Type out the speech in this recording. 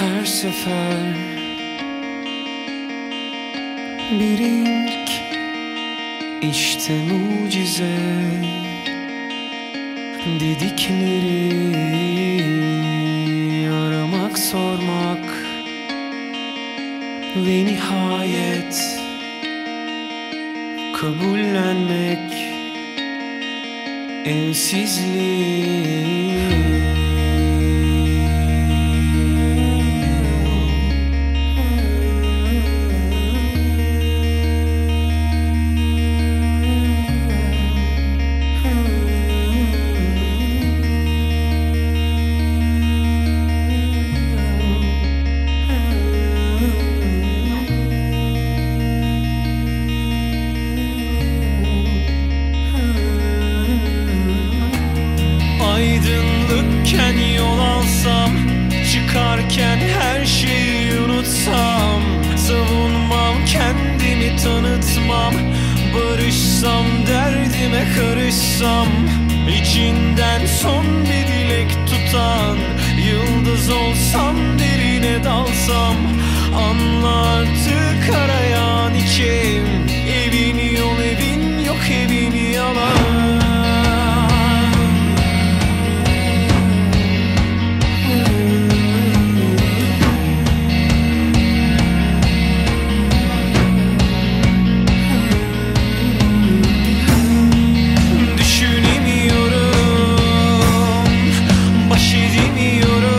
her sefer. Bir ilk işte mucize. Dedikleri aramak sormak ve nihayet kabullenmek ensizliği Barışsam derdime karışsam İçinden son bir dilek tutan Yıldız olsam derine dalsam Anla artık kara bilmiyorum.